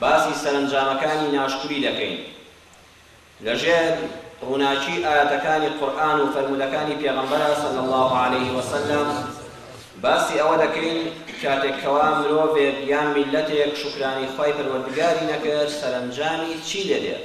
باسی سەرەنجامەکانی ناشکری دەکەین لەژێر ڕووناکی ئایەتەکانی قورئان و فەرموودەکانی پێغەمبەرە صلی اللە علیە وسلم باسی ئەوە دەکەین کاتێک کەوا مرۆڤێک یان میلەتێک شکرانی خوای پەروەردگاری نەکرد سەرەنجامی چی لێدێت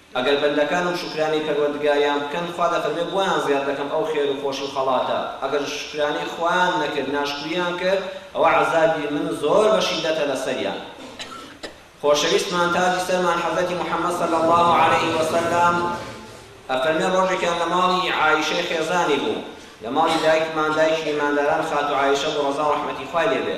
ئەگەر بەندەکانم شوکرانەی پەروەردگاریان بکەن، خوا دەفەرمێ بۆیان زیاد دەکەم ئەو خێر و خۆشی و خەڵاتە، ئەگەر شوکرانەی خوایان نەکرد ناشکوریان کرد، ئەوە عەزابی من زۆر بە شیدەتە لەسەریان. خۆشەویستمان تاجی سەرمان حەزرەتی محمد صلی اللە علیە وسلم ئەفەرمێ ڕۆژێکیان لە ماڵی عائیشەی خێزانی بوو، لە ماڵی دایکمان دایکی ئیمانداران خاتوو عائیشە بوو ڕەزا و ڕەحمەتی خوای لێ بێ،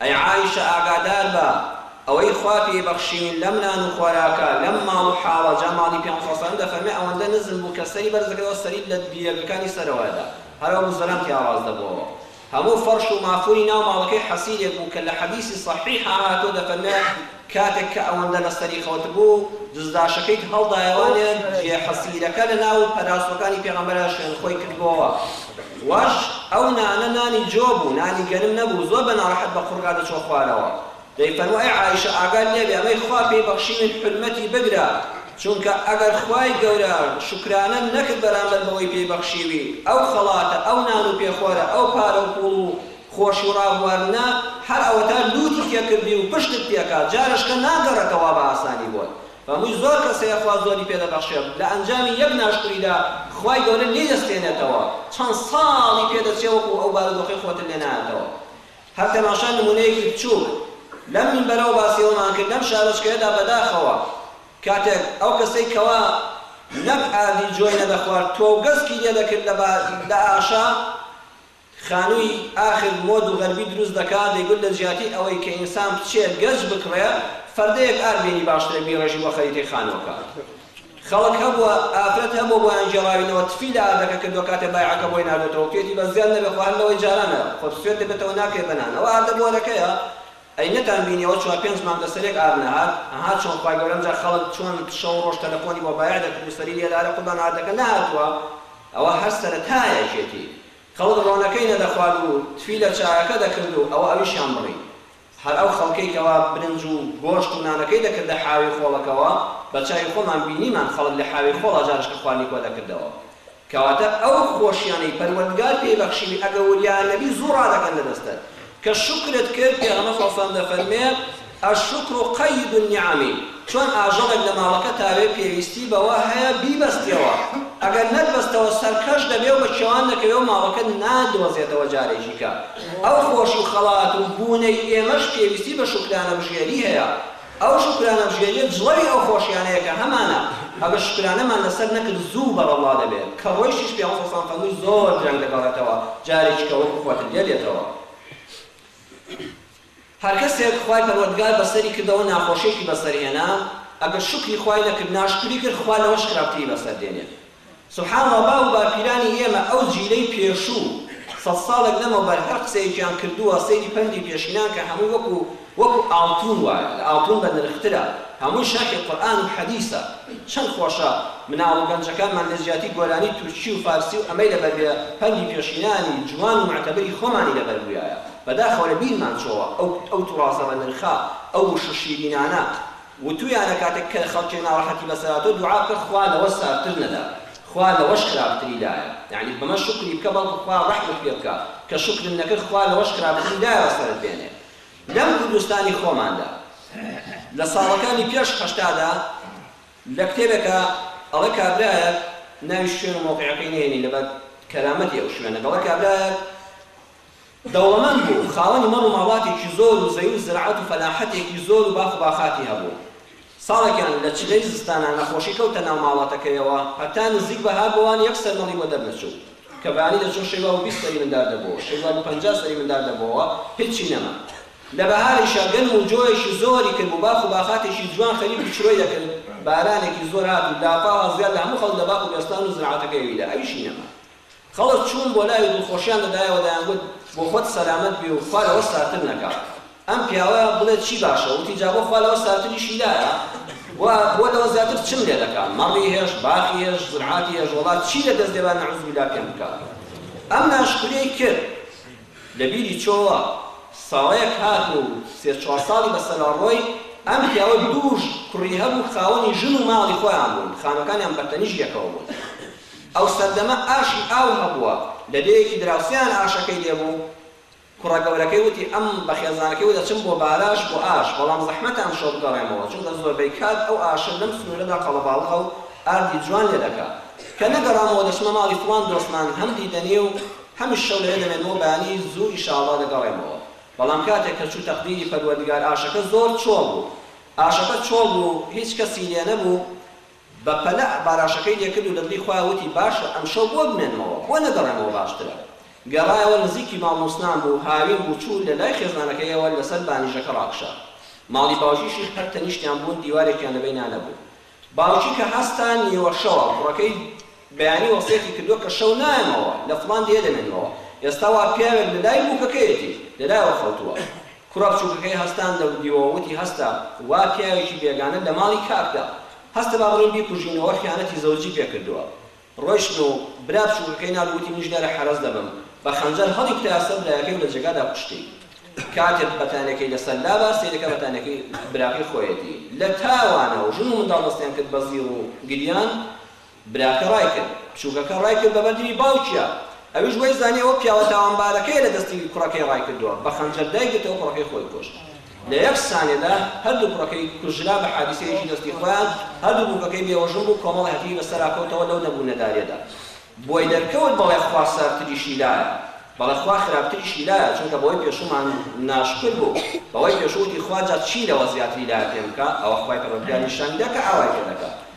ئەی عائیشە ئاگادار بە، ئەوەی خوا پێی بەخشیون لەم نان و خۆراکە، لەم ماڵ و حاڵە، جا ماڵی پێغەمبەر صلی اللە علیە وسلم دەفەرمێ ئەوەندە نزم بوو کە سەری بەرزدەکردەوە سەری لە بیرەگەکانی سەرەوەدا هەرەوە گوزەران تیا ڕاست دەبوەوە هەموو فەڕش و مافوری ناو ماڵەکەی حەسیرێک بوو کە لە حەدیسی صەحیحا هاتوە دەفەرمێ کاتێک کە ئەوەندە لەسەری خەوتبوو، دزداشەکەیت هەڵدایەوە نێر، جێ حەسیرەکە لە ناو پەراسۆکانی پێغەمبەرە شوێن خۆی کردبۆوە. واش ئەو نانە نانی جۆ بوو، نانی گەنم نەبوو، زۆر بە ناڕەحەت بە قوڕگا دەچووە خوارەوە. دەیفەرموو، ئەی عائیشە ئاگات لێ بێ ئەمەی خوا پێی بەخشیوین حورمەتی بگرە، چونکە ئەگەر خوای گەورە شوکرانەت نەکرد بەرامبەر بەوەی پێی بەخشیوی، ئەو خەڵاتە، ئەو نان و پێخۆرە، ئەو پارە و پووڵ و. خۆشی و ڕابواردنە هەر ئەوەتا لوتی تێکردی و پشتت پێکا جارەشکە ناگەڕێتە وا بە ئاسانی بۆت فەمووی زۆر کەسەیە خوا زۆری پێ دەبەخشێ لە ئەنجامی یەک ناشکریدا خوای گەورە لێی دەستێنێتەوە چەند ساڵی پێ دەچێ وەکو ئەو بارودۆخەی خۆتت لێ نایەتەوە هەر تەماشای نمونەیەکی بچوک لەم مینبەرەوە باسی ئەوەمان کرد لەم شارۆچکەیەدا بەداخەوە کاتێک ئەو کەسەی کەوا نەک ئاردی جۆی نەدەخوارد تۆو گەسکی لێ دەکرد لە ئاشا خانووی ئاخر مۆد و غەربی دروست دەکا، دەیگوت لە جیاتی ئەوەی کە ئینسان بچێ گەج بکڕێ، فەردەیەک ئار بینی باشترە بیڕێژی بۆ خەریتەی خانووەکە. خەڵک هەبووە ئافرەت هەبووە بۆیان گێڕاوینەوە، تفی لە ئاردەکە کردووە کاتێ بایعەکە بۆی ناردۆتەوە، پێدی بە زیاد نەبێ خۆ هەر لەوەی جارانە، خۆت سوێت دەبێتەوە ناکرێ بە نان، ئەوە ئاردە بۆرەکەیە، ئەی نەتان بینی ئەوە چوار پێنج مانگ لەسەریەک ئار نەهات، ها چۆن خوای گەورە ئەمجا خەڵک چۆن شەو و ڕۆژ تەلەفۆنی بۆ بایع دەکرد و سەری لێدارە قوربان ئاردەکە نەهاتووە، ئەوە هەر سەرەتایەکێتی. کەوت ڕۆنەکەی نەدەخوارد و تفی لە چایەکە دەکرد و ئەوە ئەویشیان بڕی. هەر ئەو خەڵکەی کەوا برنج و گۆشت و نانەکەی دەکردە حاوی خۆڵەکەوە، بە چاوی خۆمان بینیمان خەڵک لە حاوی خۆڵا جارشکە خواردنی کۆ دەکردەوە. کەواتە ئەو خۆشییانەی پەروەردگار پێی بەخشیوی ئەگە وریا نەبی زوو ڕادەکەن لە دەستت. کە شوکرت کرد، پێغەمبەر صلی اللە علیە وسلم دەفەرموێ، الشکر قید النعم، چۆن ئاژەڵێک لە ماڵەکە تاوێ پێویستی بەوە هەیە بیبەستیەوە، ئەگەر نەتبەستەوە سەرکەش دەبێ و بە کێوان دەکەوێ و ماڵەکە نادۆزێتەوە جارێکی کە، ئەو خۆش و خەڵات و بوونەی ئێمەش پێویستی بە شوکرانەبژێری هەیە، ئەو شوکرانەمژێنیە جڵەوی ئەو خۆشیانەیە کە هەمانە، ئەگەر شوکرانەمان لەسەر نەکرد زوو بەڕەڵا دەبێت، کە ڕۆیشتیش پیاوەندە ساڵ فەرمووی زۆر درەنگ دەگەڕێتەوە، جارێکی کە وەکو خۆتت لێ دێتەوە. هەرکەسێک خوای پەروەردگار بەسەری کردەوە ناخۆشیەکی بەسەر هێنا، ئەگەر شوکری خوای نەکرد ناشکری کرد خوا لەوەش خراپتری بەسەر دێنێت. سبحان اللە و باپیرانی ئێمە ئەو جیلەی پێشوو سەد ساڵێک لەمەوبەر هەر قسەیەکیان کردووە سەیری پەندی پێشینان کە هەمووی وەکو وەکو ئاڵتون وایە لە ئاڵتون بە نرخترە هەمووی شەرحی قورئان و حەدیسە چەند خۆشە مناڵ و گەنجەکانمان لە جیاتی گۆرانی تورکی و فارسی و ئەمەی لەبەر بێ پەندی پێشینانی جوان و معتەبری خۆمانی لەبەر بوویایە بەداخەوە لە بیرمان چۆوە ئەو ئەو توڕاسە بە نرخە ئەو وشە شیرینانە وتویانە کاتێک کە خەڵکێ ناڕەحەتی بەسەرا تۆ دوعا بکە خوا لەوە ساردتر نەدا خوا لەوەش خراپتری دایە یانی بەمە شوکری بکە بەڵکو خوا ڕەحمت پێ بکا کە شوکرت نەکرد خوا لەوەش خراپتری دایە بەسەرت بێنێ لەم کوردستانی خۆماندا لە ساڵەکانی پێش هەشتادا لە کتێبێکا ئەڵێ کابرایەک ناوی شوێن و مەوقیعەکەی نەیەنی لەبەر کەرامەتی ئەو شوێنە دەڵێ کابرایەک دەوڵەمەند بوو، خاوەنی مەڕ و ماڵاتێکی زۆر و زەوی و زراعەت و فەلاحەتێکی زۆر و باخ و باخاتی هەبوو. ساڵێکیان لە چلەی زستانا نەخۆشی کەوتە ناو ماڵاتەکەیەوە، هەتا نزیک بەهار بۆوان یەک سەر مەڵی بۆ دەرنەچوو. کە بەیانی دەچوو شەیوا بوو بیست سەری مندار دەبۆوە، شەیوا بوو پەنجا سەری مندار دەبۆوە، هیچی نەما. لە بەهاریشا گەنم و جۆیەکی زۆری کردبوو، باخ و باخاتێکی جوان خەریک بوو چرۆی دەکرد، بارانێکی زۆر هات و لافاوە زیاد لە هەموو خەڵک لە باخ و بێستان و زراعەتەکەی ئەویدا، ئەویشی نەما. خەڵک چوون بۆ لای و دڵخۆشیان دەدایەوە دەیانگوت، بۆ خۆت سەلامەت بی و خوا لەوە ستارتر نەکا ئەم پیاوەیە بڵێت چی باشە، وتی، جا بۆ خوا لەوە ستارتریشی لایە؟ بوا بۆ لەوە زیاتر چم لێ دەکا، مەڕی هێشت، باخی هێشت، زورعاتی هێشت، وەڵا چی لە دەست دێ با نەعوزبیلا پێم بکا. ئەم ناشکریەی کرد لە بیری چۆوە ساڵێک هاتن و سێ چوار ساڵی بە سەلاڕۆی ئەم پیاوە دوو کوڕی هەبوو خاوەنی ژن و ماڵی خۆیان بوون، خانوەکانیان بە تەنیشت یەکەوە بوون. ئەو سەردەمە ئاشی ئاو هەبووە، لە دێیەکی دراوسێیان ئاشەکەی لێ بوو، کوڕە گەورەکەی وتی ئەم بە خێزانەکەی و دەچم بۆ باراش بۆ ئاش، بەڵام زەحمەتان شەو بگەڕێمەوە، چونکە زۆربەی کات ئەو ئاشە لەم سنوورەدا قەڵەباڵغە و ئاردی جوان لێ دەکا. کە نەگەڕامەوە دەچمە ماڵی فڵان دۆستمان هەم دیدەنی و هەمیش شەو لەوێ دەمێنم و بەیانی زوو ئیشاڵڵا دەگەڕێمەوە. بەڵام کاتێک کە چوو تەقدیری پەروەردگار ئاشەکە زۆر چۆڵ بوو. ئاشەکە چۆڵ بوو هیچ کەسی لێ نەبوو، بە پەلە باراشەکەی لێکرد و لە دڵی خۆیا وتی، باشە ئەمشەو بۆ بمێنمەوە؟ بۆ نەگەڕێمەوە باشترە. گەڕایەوە نزیکی ماڵ نووسنان بوو، هاوین بوو چوو لە لای خێزانەکەیەوە لە سەر بانیژەکە ڕاکشا. ماڵی باوکی شیخ هەر تەنیشتیان بوون دیوارێکیان لە بەینا نەبوو. باوکی کە هەستا نیوەشەوە، کوڕەکەی. بەیانی وەسیەتی کردووە کە شەو نایەمەوە، لە فڵان دێیە دەمێنمەوە. ئێستا وا پیاوێک لە لای بووکەکەیەتی، لە لایەوە خەوتووە. کوڕە بچووکەکەی هەستان لە دیوەوە وتی هەستە، وا پیاوێکی بێگانە لە ماڵی کاکدا. هەستە با بڕۆین بیکوژینەوە، خیانەتی زەوجی پێ کردووە. ڕۆیشتن و برا بچووکەکەی نارد وتی منیش لێرە حەرەز دەبم. بە خەنجەر هەڵیکوتایە سەر برایەکەی و لە جێگادا کوشتی. کاتێک بەتانیەکەی لەسەر لابا، سەیرەکە بەتانیەکەی براکەی خۆیەتی. لە تاوانەوە ژن و منداڵ دەستیان کرد بە زیڕ و گریان. براکە ڕایکرد، بچووکەکە ڕایکرد بە بەردینی باوکیا، ئەویش وەی زانی ئەوە پیاوە تاوانبارەکەیە لە دەستی کوڕەکەی ڕایکردووە، بە خەنجەر دایگرتەوە کوڕەکەی خۆی کوشت. لە یەک سانێدا هەردوو کوڕەکەی کوژرا بە حادیسەیەکی دەستی خۆیان، هەردوو بووکەکەی بێوەژن بوو، کۆمەڵە هەتیوی بە سەرا کەوتەوە لەو نەبوو نەداریەدا بۆی دەرکەوت بەڵێ خوا ساردتریشی لایە، بەڵێ خوا خراپتریشی لایە، چونکە بەوەی پێشوومان ناشکر بوو، بەوەی پێشوو وتی خواجا چی لەوە زیاتری لایە پێم بکە، ئەوە خوای پەروەردگاری نیشانی دا کە ئاوای پێ دەکا،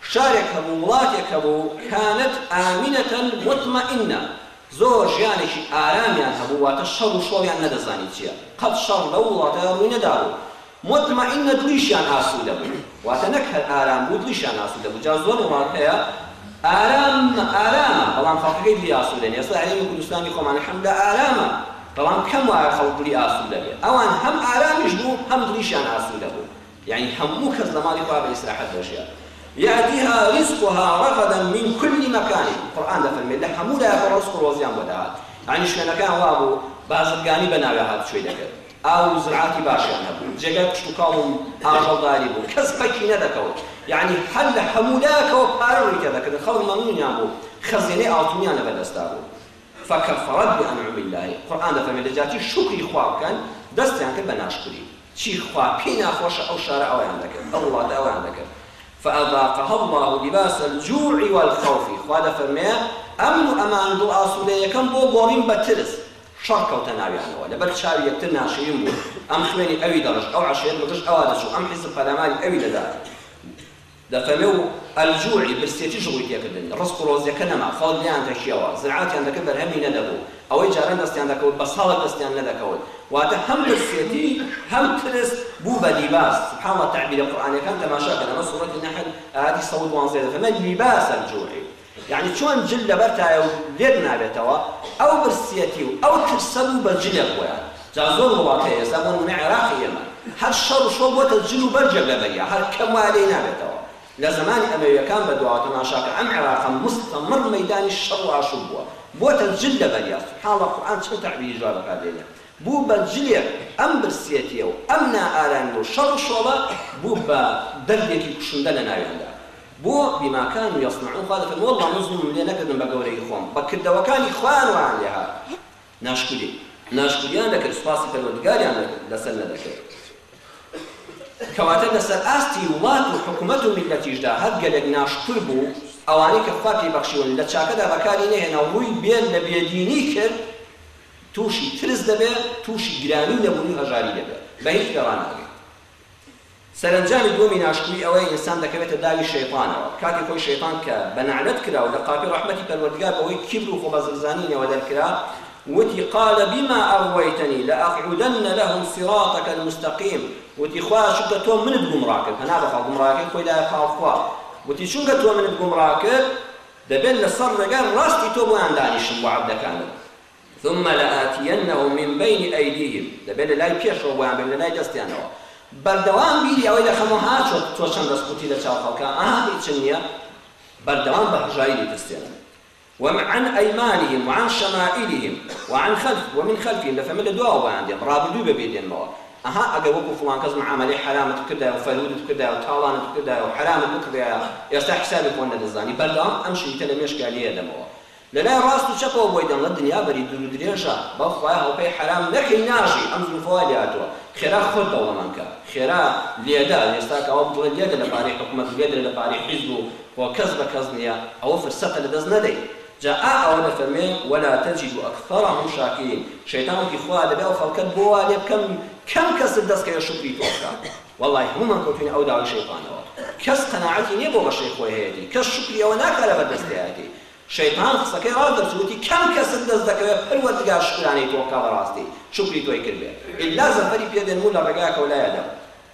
شارێک هەبوو، وڵاتێک هەبوو، کانت ئامنە موتمەئینە، زۆر ژیانێکی ئارامیان هەبوو، واتە شەڕ و شۆڕیان نەدەزانی چییە، قەت شەڕ لەو وڵاتەدا ڕووی نەدابوو، موتمەئینە دڵیشیان ئاسوودە بوو، واتە نەک هەر ئارام بوو، دڵیشیان ئاسوودە بوو، جا زۆر وڵات هەیە ئارام ئارامە، بەڵام خەڵکەکەی دڵی ئاسوودە نییە، ئێستا هەرێمی کوردستانی خۆمان الحمدللە ئارامە، بەڵام کەم وایە خەڵک دڵی ئاسوودە بێ، ئەوان هەم ئارامیش بوو، هەم دڵیشیان ئاسوودە بوو. یەعنی هەموو کەس لە ماڵی خوا بە ئیسراحەت دەژیا یاتیها ڕیزقها ڕەغەدا من کول مەکان قورئان دەفەرموێت لە هەموو لایەکەوە ڕزق و ڕۆزیان بۆ دەهات یەعنی شوێنەکەیان وابوو بازرگانی بە ناوێ هاتوچۆی دەکرد ئاو و زرعاتی باشیان هەبوو جێگای کشتوکاڵ و ئاژەڵداری بوو کەس پەکی نەدەکەوت یەعنی هەر لە هەموو لایەکەوە پارە ڕووی تێدەکردن خەڵک مەمنونیان بوو خەزێنەی ئاڵتونیان لەبەر دەستدا بوو فکفرت بانعم اللە قورئان دەفەرموێت لە جیاتی شوکری خوا بکەن دەستیان کرد بە ناشکری چی خوا پێی ناخۆشە ئەو شارە ئەویان دەکرد ئەو وڵاتە ئەویان دەکرد فاذاقها اللە لباس الجوع والخوف خوا دەفەرمێ ئەمن و ئەمان دڵ ئاسودە یەکەم بۆ گۆڕین بە ترس شەڕ کەوتە ناویانەوە لەبەر چاوی یەکتر ناشرین بوون ئەم خوێنی ئەوی دەڕشت ئەو عەشیرەت بەگژ ئەوا دەچوو ئەم حیزب پەلاماری ئەوی دەدات دەفەمێ و ئەلجووعی برسێتیش ڕووی تێکردنی ڕزق و ڕۆزییەکە نەما، خەڵک لێیان دەکییەوە، زرعاتیان دەکرد بەرهەمی نەدەبوو، ئەوەی جاران دەستیان دەکەوت بە ساڵێک دەستیان نەدەکەوت، واتە هەم برسێتی هەم ترس بوو بە لیباس، سبحان اللە تەعبیرە قورئانییەکان تەماشا کەن، ئەمە سورەتی نەحل ئایەتی سەد و دوازدە دەفەمێ، لیباس الجوع، یانی چۆن جل لەبەرتایە و لێت نابێتەوە ئەو برسیەتی و ئەو ترسە بوو بە جلێ خۆیان جا زۆر وڵات هەیە ئێستا بۆ نمونە عێراقی ئێمە هەر شەڕ و شۆ بۆتە جل و بەرگێک لە بەریا هەر کەم وایە لێی نابێتەوە لە زەمانی ئەمەویەکان بە دواوە تەماشا کە ئەم عێراقە مستەمڕ مەیدانی شەڕ و ئاشوب بووە بۆتە جل لە بەریا سبحان اللە قورئان چەند تەعبیری جوان بەکار دێنێ بوو بە جلێک ئەم برسیەتیە و ئەم نائارامی و شەڕ و شۆڵە بوو بە بەردێکی کوشندە لە ناویاندا. بۆ بما کانو یصنعون خوا دەفەرمێ وەڵڵا من زوڵمم لێ نەکردم بە گەورەیی خۆم بە کردەوەکانی خۆیان وایان لێ هات ناشکوری ناشکوریان دەکرد سوپاسی پەروەردگاریان لە لەسەر نەدەکرد کەواتە لەسەر ئاستی وڵات و حکومەت و میللەتیشدا هەر گەلێک ناشکور بوو ئەوانەی کە خوا پێی بەخشیون لە چاکەدا بەکاری نەهێنا و ڕووی بێر لە بێدینی کرد تووشی ترس دەبێ تووشی گرانی و نەبوونی و هەژاری دەبێ بە هیچ پێ ڕاناگەی. سەرەنجامی دووەمی ناشکری ئەوەیە ئینسان دەکەوێتە داوی شەیتانەوە، کاتی خۆی شەیتان کە بە نەعلەت کرا و لە قاپی ڕەحمەتی پەروەردگار بەهۆی کیبر و خۆبەزلزانینەوە دەرکرا، وتی، قال بما اغویتنی لاقعدن لهم صراطک المستقیم، وتی، خوایە چونکە تۆ منت گومڕا کرد، پەنا بەخوا گومڕایەکەی خۆی دایە پاڵ خوا، وتی، چونکە تۆ منت گومڕا کرد، دەبێت لەسەر ڕێگای ڕاستی تۆ بۆیان دانیشم بۆ عەبدەکانت، ثم لآتینهم من بین ایدیهم، دەبێت لە لای پێشەوە بۆیان بێم لە لای دەستیانەوە، بەردەوام بیری ئەوەی دەخەمەوە ها چۆ تۆ چەند دەست قوتی لە چاو خەڵکا ئەها هیچ نیە، بەردەوام بە هەژاری بیترسێنم، ومن عن ایمانهم وعن شمائلهم وعن خلف ومن خلفهم دەفەرمێت لە دواوە بۆیان دێم، ڕابردووی بە بیر دێنمەوە، ئەها ئەگەر وەکو فڵان کەس معامەلەی حەرامت بکردایە و فەرودت بکردایە و تاڵانت بکردایە و حەرامت بکڕیایە ئێستا حیسابی خۆت نەدەزانی، بەردەوام ئەم شریتە لە مێشکیا لێ ئەدەمەوە، لەلای ڕاست و چەپەوە بۆی دەڵێت دنیا بەری دوور و درێژە بەو خوایە هەڵپەی حەرام نەکەی ناژی ئەم زروفە وا لێ هاتووە خێرا خۆت دەوڵەمەند کە خێرا لێدە ئێستا کە ئەوە بتڵێ لێدە لە پارەی حکومەت و لێدرە لە پارەی حیزب و خۆ کەس بە کەس نییە ئەوە فرسەتە لە دەست نەدەی جا ئا ئەوە دەفەرموێ ولا تجد اکثرهم شاکرین شەیتان وتی خوا دەبێ ئەو خەڵکەت بۆ وا لێ بکەم کەم کەست دەست کەوێ شوکری تۆ بکا وەڵڵاهی هەموومان کەوتووینە ئەو داوی شەیتانەوە کەس قەناعەتی نییە بۆ بەشەی خۆی هەیەتی کەس شوکری ئەوە ناکا لەبەر دەستەیەتی شەیتان قسەکەی ڕاست دەرچوو وتی کەم کەست دەست دەکەوێ پەروەردگار شوکرانەی تۆ بکا بەڕاستی شوکری تۆی کردبێ ئیلا زەفەری پێ دێنم و لە ڕێگاکەوە لای ئەدەم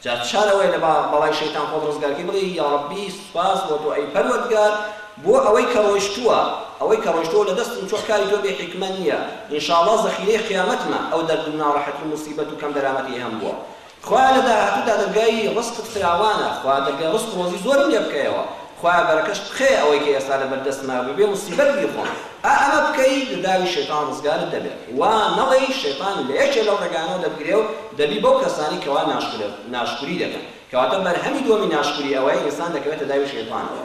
جا چار ئەوەیە لە بەڵای شەیتان خۆت ڕزگار کەی بڵێی یاڕەبی سوپاس بۆ تۆ ئەی پەروەردگار بۆ ئەوەی کە ڕۆیشتووە ئەوەی کە ڕۆیشتووە و لە دەستم چووە کاری تۆ بێ حیکمەت نییە ئینشاڵڵا زەخیرەی قیامەتمە ئەو دەرد و ناڕەحەتی و موسیبەت و کەم دەرامەتیەی هەمبووە خوایە لە داهاتوودا دەرگای ڕزقت فراوانە خوا دەرگای ڕزق و ڕۆزی زۆرم لێ بکەیەوە خوایە بەرەکەشت بخەیە ئەوەی کە ئێستا لە بەردەستمە بەبێ موسیبەت بیخۆم ئا ئەمە بکەی لە داوی شەیتان ڕزگارت دەبێ وا نەڵێی شەیتان لە یەکێ لەو ڕێگانەوە دەتگرێ و دەبی بەو کەسانەی کەوا ناشکرت ناشکری دەکەن کەواتە بەرهەمی دووەمی ناشکری ئەوەیە ئینسان دەکەوێتە داوی شەیتانەوە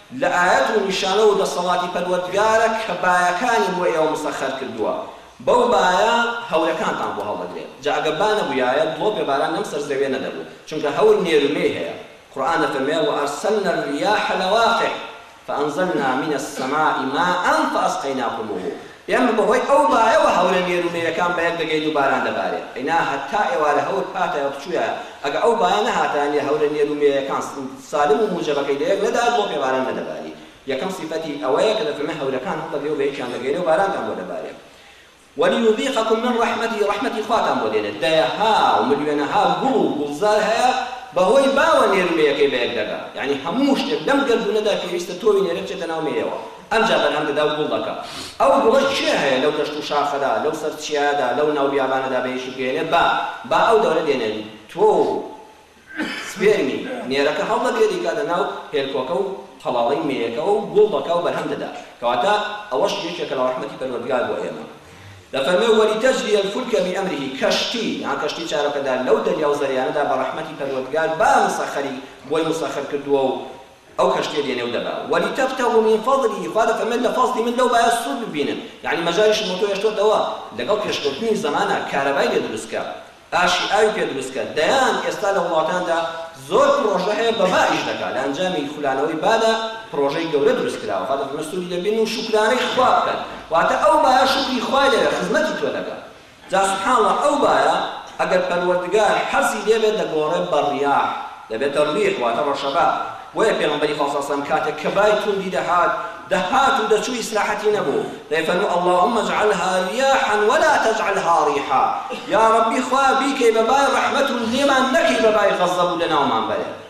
لە ئایەت و نیشانە و دەسەڵاتی پەروەردگارە کە بایەکانی بۆ ئێوە مسەخەر کردووە، بەو بایە هەورەکانتان بۆ هەڵدەگرێ، جا ئەگەر با نەبوویایە دڵۆپێ باران لەم سەر زەویە نەدەبوو، چونکە هەور نێر و مێی هەیە، قورئان دەفەرمێ، وارسلنا الریاح لواقح فانزلنا من السماء ماء فاسقیناکموه، ئێمە بەهۆی ئەو بایەوە هەورە نێرو مێیەکان بەیەک دەگەین و باران دەبارێت ئەینا هەتا ئێوارە هەور هاتایە بچوویایە ئەگە ئەو بایە نەهاتایەنیە هەورە نێرو مێیەکان سالم و موجەبەکەی لەیەک نەدایە بۆ پێ باران نەدەباری یەکەم سیفەتی ئەوەیە کە دەفەرمێ هەورەکان هەڵدەگرێ و بەیەکیان دەگەینەوە بارانتان بۆ دەبارێ ولیذیقکم من رحمتی رەحمەتی خواتان بۆ دێنێ دەیەها و ملیۆنەها گوڵ و گوڵزار هەیە بەهۆی باوە نێرو مێیەکەی بەیەک دەگا یانی هەموو شتێک لەم گەردوونەدا پێویستە تۆوی نێرە بچێتە ناو مێیەوە ئەمجا بەرهەم دەدا و گوڵ دەکا. ئەو گوڵە کێ هەیە لەو دەشت و شاخەدا، لەو سەر چیایەدا، لەو ناو بیابانەدا بە یەکی بگەیەنێ، با، با ئەو دەورە دێنێ، تۆ و سپێرمی نێرەکە هەڵدەگرێ دەیکاتە ناو هێلکۆکە و تەڵاڵەی مێیەکەوە و گوڵ دەکا و بەرهەم دەدا. کەواتە ئەوەش یەکێکە لە ڕەحمەتی پەروەردگار بۆ ئێمە. دەفەرموێ، وەلیتەجری الفلک بئەمره، کەشتی، یان کەشتی چارۆکەدار، لەو دەریا و زەریانەدا بە ڕەحمەتی پەروەردگار با مسەخەری بۆی مسەخەر کردووە و ئەو کەشتیە دێنێ و دەبا. ولیتبتغوا من فضله خوا دەفەرموێت لە فەزڵی من لەو بایە سوود ببینن یانی مەجالیشم بۆ تۆ هێشتۆتەوە لەگەڵ پێشکەوتنی زەمانە کارەبای لێ دروست کە ئاشی ئاوی پێ دروست کە دەیان ئێستا لە وڵاتاندا زۆر پڕۆژە هەیە بە با ئیش دەکا لە ئەنجامی خولانەوەی بادا پڕۆژەی گەورە دروست کراوە خوا دەفەرموێت سوودی لێ ببینن و شوکرانەی خوا بکەن واتە ئەو بایە شوکری خوای دەوێت خزمەتی تۆ دەکا جا سبحانڵا ئەو بایە ئەگەر پەروەردگار حەزی لێ بێت دەگۆڕێت بە ڕیاح دەبێتە الریح واتە ڕەشەبا بۆیە پێغەمبەری خوا صلی اللە علیە وسلم کاتێک کە بای توندی دەهات دەهات و دەچوو ئیسراحەتی نەبوو دەیفەرموو اللهم اجعلها ریاحا ولا تجعلها ڕیحا یا ڕەبی خوایە بیکەی بە بای ڕەحمەت و لێمان نەکەی بە بای غەزەب و لەناومان بەرێت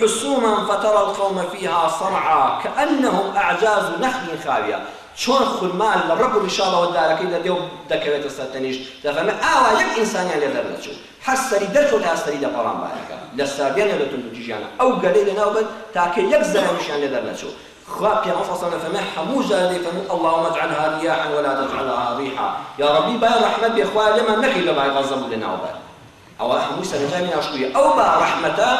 حسوما فتری القوم فیها صرعا کانهم اعجاز نخل خاویە، چۆن خورما لە ڕەگ و ڕیشاڵەوە دارەکەی دەدێ و دەکەوێتە سەر تەنیشت، دەفەرمێ ئاوا یەک ئینسانیان لێ دەرنەچوو، هەر سەری دەرکەوت هەر سەری دە پەڕان بارەکە لە ساردیان یا لە توندوتیژیان ئەو گەلەی لەناو برد تاکە یەک زایەنیشیان لێ دەرنەچوو، خوا، پێغەمبەر صلی اللە علیە و سلم، دەفەرمێ هەموو جار دەیفەرموو، اللهم اجعلها ریاحا ولا تجعلها ریحا، یاڕەبی بای ڕەحمەت بێ، خوایە لێمان نەکەی بە بای غەزەب و لەناوبەر. ئەوە هەمووی سەرەنجامی ناشکریە ئەو با ڕەحمەتە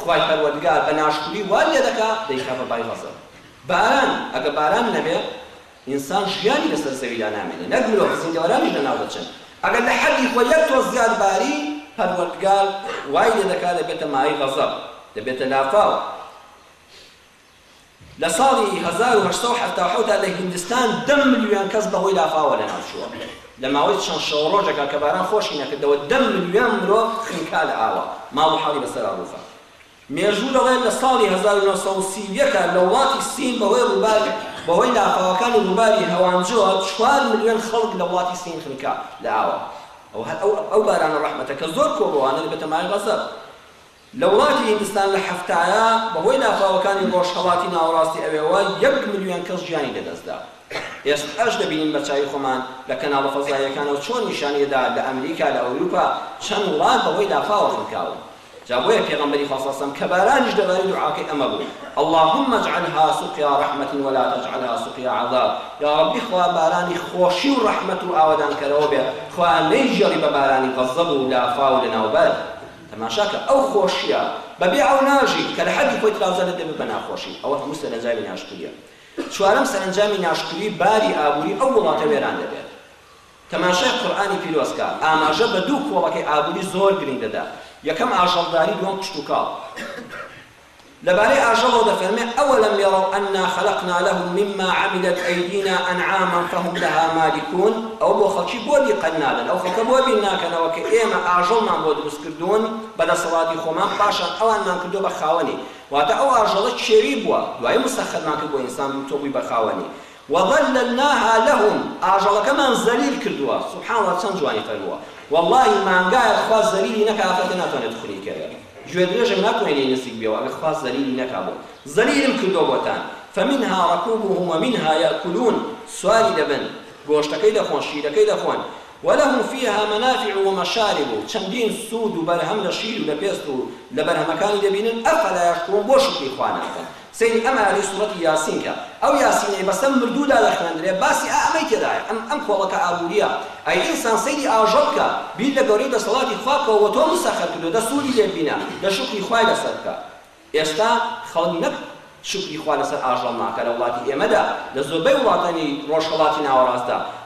خوای پەروەردگار بە ناشکری وا لێ دەکا دەیکا بە بای غەزەب باران ئەگە باران نەبێ ئینسان ژیانی لەسەر زەویدا نامێنێ نەک مرۆڤ زیندەوەرانیش لەناو دەچن ئەگەر لە حەدی خۆی یەک تۆز زیاد باری پەروەردگار وای لێ دەکا دەبێتە مایەی غەزەب دەبێتە لافاو لە ساڵی هەزار و هەشت سەد و حەفتا و حەوت دا لە هیندستان دە ملیۆن کەس بەهۆی لافاوەوە لەناوچووە. لە ماوەی چەند شەوو ڕۆژێکا کە باران خۆشی نەکردەوە دە ملیۆن مرۆڤ خنکا لە ئاوا، ماڵ و حاڵی بەسەرا ڕووخا. مێژوو دەڵێ لە ساڵی هەزار و نۆ سەد و سی و یەک لە وڵاتی سین بەهۆی ڕووبار بەهۆی لافاوەکانی ڕووباری هەوانجۆ چوار ملیۆن خەڵک لە وڵاتی سین خنکا لە ئاوا. ئەو ئەو بارانە ڕەحمەتە کە زۆر کۆبۆوانە دەبێتە مایەی غەزەب. لە وڵاتی هیندستان لە هەفتایا بەهۆی لافاوەکانی ڕۆژهەڵاتی ناوەڕاستی ئەوێوە یەک ملیۆن کەس گیانی لەدەستدا. ئێستاش دەبینین بە چاوی خۆمان لە کەناڵە فەزاییەکانەوە چۆن نیشانیەدا لە ئەمریکا لە ئەوروپا چەند وڵات بەهۆی لافاوە خنکاون. جا بۆیە پێغەمبەری خوا صلی سەم کە بارانیش دەباری دوعاکەی ئەمە بوو، اللهم اجعلها سقیا رحمە ولا تجعلها سقیا عذاب، یاڕەبی خوا بارانی خۆشی و ڕەحمەت و ئاوەدانکەرەوە بێت، خوا نەیگێڕی بە بارانی غەزەب و لافاو لەناوبەر. تەماشاکە ئەو خۆشیە بەبێ ئەو ناژیت کە لە حەدی خۆی تراوساتێک دەبێت بە ناخۆشی ئەوە هەموو سەرەنجامی ناشکریە چوارەم سەرەنجامی ناشکری باری ئابوری ئەو وڵاتە وێران دەبێت تەماشای قورئانی پیرۆز کە ئاماژە بە دوو کۆڵەکەی ئابوری زۆر گرنگ دەدات یەکەم ئاژەڵداری دووەم کشتوکاڵ. لەبارەی ئاژەڵەوە دەفەرمێ، ئەوەلەم یەڕەو ئەننا خەلەقنا لەهم مما عەمیلەت ئەیدینا ئەنعاما فەهم لەها مالیکون، ئەوە بۆ خەڵکی بۆ دیقەت نادەن، ئەو خەڵکە بۆ بیر ناکەنەوە کە ئێمە ئاژەڵمان بۆ دروست کردوون بە دەسەڵاتی خۆمان پاشان ئەوانمان کردووە بە خاوەنی، واتە ئەو ئاژەڵە کێوی بووە دوایی مسەخەرمان کرد بۆ ئینسان بوو تۆ بووی بە خاوەنی، وذللناها لهم ئاژەڵەکەمان زەلیل کردووە سبحان اللە چەند جوانی فەرمووە وەڵاهی مانگایەک خوا زەلیلی نەکا ئافرەتێ ناتوانێ توخنی کەوێ گوێ درێژێک ناتوانێ لێی نزیک بێ و ئەگەر خوا زەلیلی نەکا بۆ زەلیلم کردووە بۆتان فمنها رکوبهم ومنها یەئکلون سواری دەبن گۆشتەکەی دەخۆن شیرەکەی دەخۆن ولهم فیها منافع ومشارب و چەندین سوود و بەرهەم لە شیر و لە پێست و لە بەرهەمەکانی دەبینن افلا یشکرون بۆ شوکری خوا ناکەن سەیری ئەم ئایەتەی سورەتی یاسین کە ئەو یاسینەی بەسەم مردوودا دەخوێندرێ باسی ئا ئەمەی تێدایە ئەم ئەم کۆڵەکە ئابووریە ئەی ئینسان سەیری ئاژەڵ کە بیر لە گەورەی دەسەڵاتی خوا بکە وە تۆ مسەخەر کردۆتە سوودی لێ ببینە دە شوکری خوای لەسەر بکە ئێستا خەڵک نەک شوکری خوا لەسەر ئاژەڵ ناکا لە وڵاتی ئێمەدا لە زۆربەی وڵاتانی ڕۆژهەڵاتی ناوەڕاستدا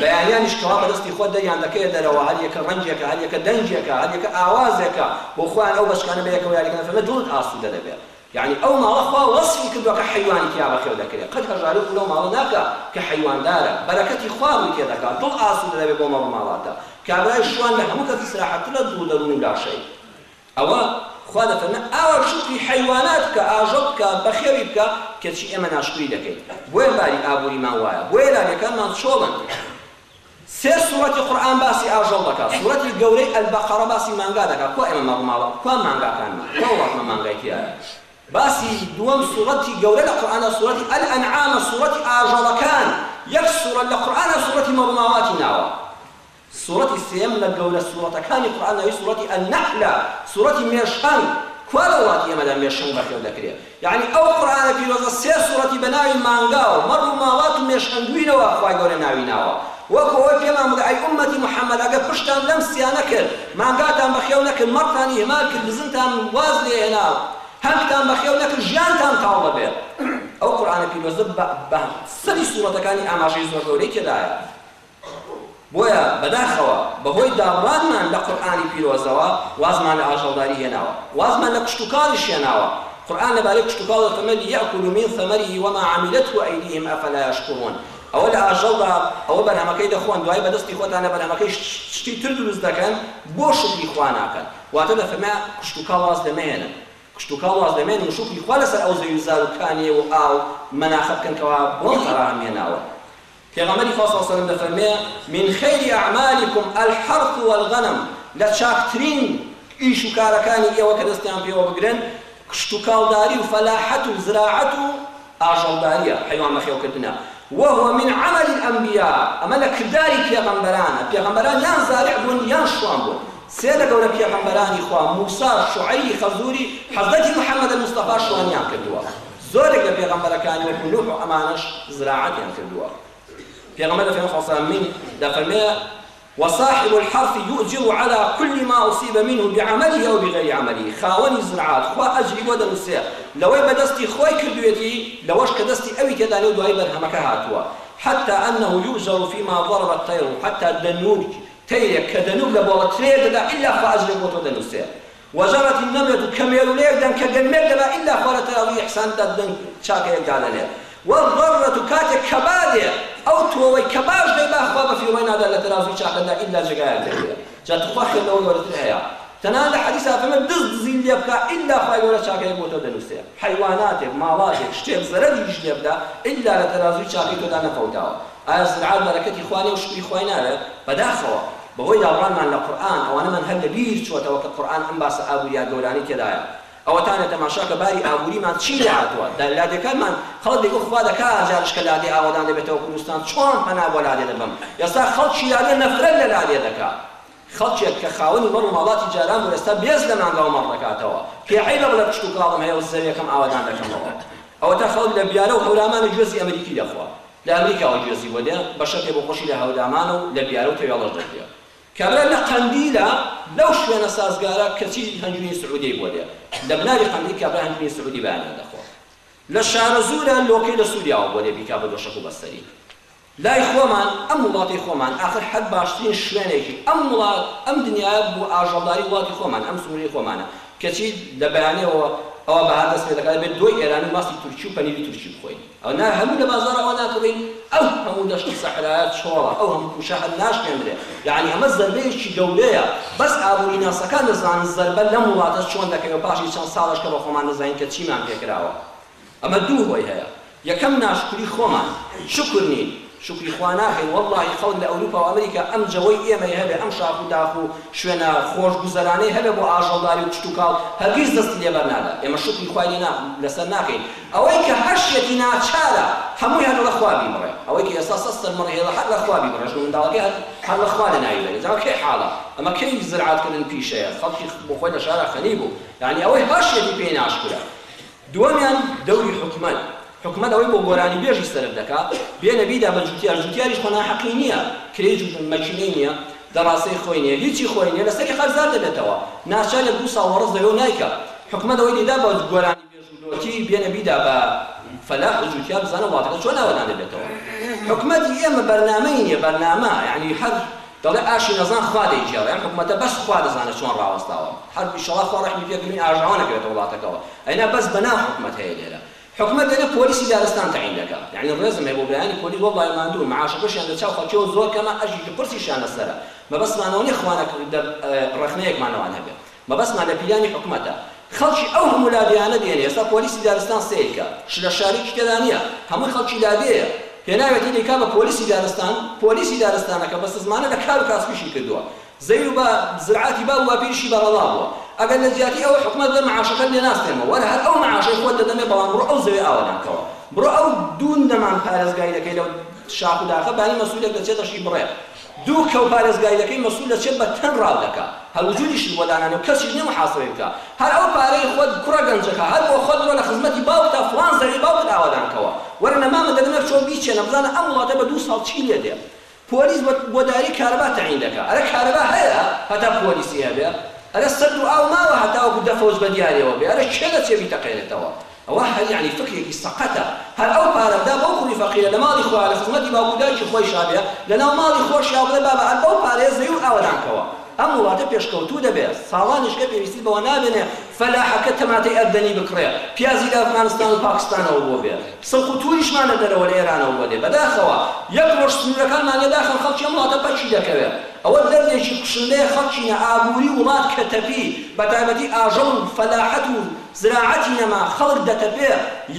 بەیانیانیش کەوا بەدەستی خۆت دەریان دەکەیە دەرەوە هەریەکە ڕەنگێکە هەریەکە دەنگێکە هەریەکە ئاوازێکە بۆ خۆیان ئەو بەچکانە بەیەکەوە یاریەکە دەفەرمێ دڵت ئاسودە دەبێ یەعنی ئەو ماڵە خوا وەسفی کردوە کە حەیوانی تیا بەخێو دەکرێ قەت هەژاری خو لەو ماڵە ناکا کە حەیواندارە بەرەکەتی خوا ڕوی تێدەکا دڵ ئاسودە دەبێ بۆ مەڕو ماڵاتە کابرای شوان لە هەموو کەس ئیسراحەتترە دڵو دەرونو لاشەی ئەوە خوا دەفەرمێ ئاوا شوکری حەیوانات بکە ئاژەڵ بکە بەخێوی بکە کەچی ئێمە ناشکری دەکەین بۆیە باری ئابوریمان وایە بۆیە لانیەکانمان چۆڵن سێ سورەتی قورئان باسی ئاژەڵ دەکا سورەتی گەورەی البقرە باسی مانگا دەکا کوا ئێمە مەڕماڵە کوا مانگاکانمان کوا وڵاتمان مانگای تیایە باسی دووەم سورەتی گەورە لە قورئانە سورەتی الانعام سورەتی ئاژەڵەکان یەک سورە لە قورئانە سورەتی مەڕماڵاتی ناوە سورەتی سێیەم لە گەورە سورەتەکانی قورئان ناوی سورەتی النحلە، سورەتی مێشهەنگ، کوا لە وڵاتی ئێمەدا مێشهەنگ بەخێو دەکرێ؟ یەعنی ئەو قورئانە پیرۆزە سێ سورەتی بە ناوی مانگا و مەڕ و ماوات و مێشهەنگوینەوە خوای گەورە ناوی ناوە وەکو ئەوەی پێمان بڵێ ئەی ئوممەتی محمد ئەگەر پشتتان لەم سیانە کرد مانگاتان بەخێو نەکرد مەڕتان ئیهمال کرد بزنتان واز لێ هێنا هەنگتان بەخێو نەکرد ژیانتان تاڵ دەبێ ئەو قورئانە پیرۆزە بە سەری سورەتەکانی ئاماژەی زۆر گەورەی تێدایە. بۆیە بەداخەوە بەهۆی دابڕانمان لە قورئانی پیرۆزەوە وازمان لە ئاژەڵداری هێناوە، وازمان لە کشتوکاڵیش هێناوە، قورئان لەبارەی کشتوکاڵ دەفەرمێت لیەکولو من ثمره وما عملته ایدیهم افلا یشکرون ئەوە لە ئاژەڵدا ئەوە بەرهەمەکەی دەخۆن دوای بە دەستی خۆتان لە بەرهەمەکەی شتی تر دروست دەکەن بۆ شوکری خوا ناکەن واتە دەفەرمێ کشتوکاڵ واز لێ مەهێنن کشتوکاڵ واز لێ مەهێنن و شوکری خوا لەسەر ئەو زەوی و زار و کانیەو و ئاو مەناخە بکەن کەوا بۆم فەراهەم هێناوە پێغەمبەری خوا صلی اللە علیە و سلم دەفەرمێ، من خیر اعمالکم الحرث والغنم، لە چاکترین ئیش و کارەکانی ئێوە کە دەستیان پێوە بگرن کشتوکاڵداری و فەلاحەت و زراعەت و ئاژەڵداریە، حەیوان بەخێوکردنە، وهو من عمل الانبیاء، ئەمە لە کرداری پێغەمبەرانە، پێغەمبەران یان زارع بوون یان شوان بوون، سێ لە گەورە پێغەمبەرانی خوا، موسی، شعیب، خەزوری، حەزرەتی محمد مصطفی شوانیان کردووە. زۆرێک لە پێغەمبەرەکان وەکو نوح و ئەمانەش زراعەتیان کردووە پێغەمبەر لە فەرمی صلی اللە علیە وسلم دەفەرمێ وصاحب الحرث یؤجر علی کل ما اصیب منه بعمله او بغیر عمله خاوەنی زراعەت خوا ئەجری بۆ دەنووسێ لەوەی بە دەستی خۆی کردوویەتی لەوەش کە دەستی ئەوی تێدا نیەو دوای بەرهەمەکە هاتووە حتی انه یؤجر فیما ضرب الطیر حتی دەنووک تەیرێک کە دەنووک لە بۆڵە ترێ دەدا ئیلا خوا ئەجرێک بۆ تۆ دەنووسێ وەزارەتی نەوت و کەمێروولەیەک دەن کە گەر مێرد دەبا ئیلا خوا لە تەراوی ئیحسان بدات بدەن چاکەیەک دادەنێ والضرورە کاتێک کە با دێ ئەو تۆوەی کە باش دەیبا خوا بە فیڕۆی نادا لە تەرازووی چاکەدا ئیلا جێگایان دەگرێ جا توخوا خێر لەوە گەورەتر هەیە تەنانەت لە حەدیسا فەرموێ دز دزی لێ بکا ئیلا خوای گەورە چاکەیەک بۆ تۆ دەنووسێ حەیواناتێک ماڵاتێک شتێک زەرەریش لێ بدا ئیلا لە تەرازووی چاکەی تۆدا نەفەوتاوە ئایا سورعات بەرەکەتی خوا نیە و شوکری خوای ناوێت؟ بەداخەوە، بەهۆی دابڕانمان لە قورئان ئەوانەمان هەر لە بیر چووەتەوە کە قورئان ئەم باسە ئابوورییە گەورانەی تێدایە. ئەوەتانە تەماشاکە باری ئابووریمان چی لێ هاتووە. دە لادێکانمان خەڵک دەیگوت خوا دەکا جاریش کە لادێ ئاوەدان دەبێتەوە کوردستان چۆن پەنا بۆ لادێ دەبەم. ئێستا خەڵکی لادێ نەفرەت لە لادێ دەکا. خەڵکێک کە خاوەنی مەڕ و ماڵاتی جاران بوو ئێستا بێز لە مانگا و مەڕ دەکاتەوە، پێ عەیبە بڵێ پشک و کاڵم هەیە و زەوێکەم ئاوەدان دەکەمەوە. ئەوەتا خەڵک لە بیارە و هەورامان و گوێزی ئەمریکی دەخوا. لە ئەمریکاوە گوێزی بۆ دێ، بەشە تێ بۆ خۆشی لە هەودامانە و لە بیارە و تەوێڵەش دەگرێ. کابرا لە قەندیلە لەو شوێنە سازگارە کەچی هەنجوینی سعودیەی بۆ دێ. لە بناری قەندیل کابرا هەنجوینی سعودی بەیانیان دەخوا. لە شارەزوورە لۆکەی لە سوریاوە بۆ دێ بیکا بە دۆشەک و بەستەری. لای خۆمان ئەم وڵاتی خۆمان ئاخر هەر باشترین شوێنێکی ئەم وڵات ئەم دنیایە بۆ ئاژەڵداری وڵاتی خۆمان ئەم سنوری خۆمانە کەچی لە بەیانیەوە ئەوا بەهار دەست پێدەکات دەبێت دۆی ئێرانی و ماستی تورکی و پەنیری تورکی بخۆین ئەوە نا هەموو لە بازاڕ ئەوە ناکڕین ئەو هەموو دەشت و سەحرایە چۆڵە ئەو هەموو کوشە هەر ناشکێندرێ یانی ئەمە زەربەیەکی گەورەیە بەس ئابوری ناسەکان دەزانن زەربە لەم وڵاتە چۆن دەکەوێ پاشی چەند ساڵێش کە بە خۆمان دەزانین کە چیمان پێکراوە. ئەمە دوو هۆی هەیە یەکەم ناشکری خۆمان شوکر نین شوکری خوا ناکەین وەڵاهی خەڵک لە ئەوروپا و ئەمریکا ئەم جەوەی ئێمەی هەبێ ئەم شاخ و داخ و شوێنە خۆش گوزەرانەی هەبێ بۆ ئاژەڵداری و کشتوکاڵ هەرگیز دەستی لێ بەر نادات ئێمە شوکری خوای لێ نا لەسەر ناکەین ئەوەی کە هەر شتێکی ناچارە هەمووی هەر دەڵێ خوا بیبڕێ ئەوەی کە ئێستا سەد سەر مەڕی هەیە هەر دەڵێ خوا بیبڕێ ژن و منداڵەکەی هەر هەر دەڵێ خوا لە ناوی بەرێ جا کەی حاڵە ئەمە کەی زرعات کردن پیشەیە خەڵکی بۆ خۆی لە شارا خەنی بوو یانی ئەوەی هەر شتێکی پێی ناشکرە دووەمیان دەوری حکومەت، حکومەت ئەوەی بۆ گۆرانیبێژی سەرف دەکا بێنە بیدا بە جوتیار، جوتیاریش خۆ ناحەقی نییە، کرێی جوتن مەکینەی نییە، دەڕاسەی خۆی نییە، هیچی خۆی نییە، لەسەری قەرزار دەبێتەوە، ناچارە دوو ساڵ وەڕز دەبێ و نایکا، حکومەت ئەوەی دەیدا بە گۆرانیبێژ و لۆتی، بێنە بیدا بە فەلاح و جوتیار بزانە وڵاتەکە چۆن ئاوەدان دەبێتەوە. حکومەتی ئێمە بەرنامەی نییە، بەرنامە یانی هەر دەڵێ ئاشی نەزان خوا دەیگێڕێ ئەم حکومەتە بەس خوا دەزانێ چۆن ڕاوەستاوە هەر ئیشەڵا خوا ڕەحمی پێ بنوی ئاژاوە نەکەوێتە وڵاتەکەوە ئەینا بەس بەناو حکومەت هەیە لێرە حکومەت دەرێ پۆلیسی دارستان تەعین دەکا یەعنی ڕێزم هەیە بۆ برایانی پۆلیس وەڵڵاهی ماندوون مەعاشەکەشیان لە چاو خەڵکیەوە زۆر کەمە ئەژیکی قورسیشیان لەسەرە مەبەستمان ئەوە نیە خوا نەکردە ڕەخنەیەکمان لەوان هەبێ مەبەستمان لە پیلانی حکومەتە خەڵکی ئەو هەموو لادێیانە دێنێ ئێستا پۆلیسی دارستان سەیر کە شلە شاریکی تێدا نیە هەمووی خەڵکی لادێیە هێناوێتی دەیکا بە پۆلیسی دارستان پۆلیسی دارستانە کە بەسزمانە لە کارو کاسبیشی کردووە زەیرو با زرعاتی باو باپیریشی بەڕەڵا بووە ئەگەر لە جیاتی ئەوە حکومەت بێ مەعاشەکەت لێ ناستێنمەوە وەرە هەر ئەو مەعاشەی خۆت دەدەمێ بەڵام بڕۆ ئەو زەوێ ئاوەدان کەوە بڕۆ ئەو دوو نەمان پارێزگای دەکەی لەو شاخ و داخە بانی مەسولێک دەچێتە شی بڕێ دوو کەو پارێزگایلەکەی مەسول لە چێ بە تەن ڕاو دەکا هەر وجودیشی بۆ دانانێ و کەسیش نیە محاسبەی بکا هەر ئەو پارەی خۆت کوڕە گەنجەکە هەر بۆ خۆت بڕۆ لە خزمەتی باوکتا فڵان زەوی باوکت ئاوەدان کەوە وەرە لە مامە دەگمەر چۆ بیچێنە بزانە ئەم وڵاتە بە دوو ساڵ چی لێ دێ پۆلیس بۆ بۆ دایرەی کارەبا تەعین دەکا ئەرە کارەبا هەیە هەتا پۆلیسی هەبێ ئەرە سەد و ئاو ماوە هەتاوەکو دە فەوج بە دیاریەوە بێ ئەرە کێ لە چێ بیتەقێنێتەوە ئەوە هەر یەعنی فکرێکی سەقەتە هەر ئەو پارە بدا بەو کوڕی فەقیرە لە ماڵی خۆیان لە خزمەتی باوک و دایکی خۆیشا بێ لە ناو ماڵی خۆشیا و بڵێ بابە هەر بەو پارەیە زەوی و ئاوەدان کەوە ئەم وڵاتە پێشکەوتوو دەبێ ساڵانیش کە پێویستی بەوە نابێنێ فەلاحەکە تەماتەی ئەردەنی بکڕێ پیازی لە ئەفغانستان و پاکستانەوە بۆ بێ سڵق و توریشمان لە دەرەوە لە ئێرانەوە بۆ دێ بەداخەوە یەک ڕۆژ سنورەکانمان لێ داخەن خەڵکی ئەم وڵاتە پەکی دەکەوێ ئەوە دەردێکی کوشندەیە خەڵکینە ئابوری وڵات کەتەپی بەتایبەتی ئاژەڵ و فەلاحەت و زراعەتی نەما خەڵک دەتەپێ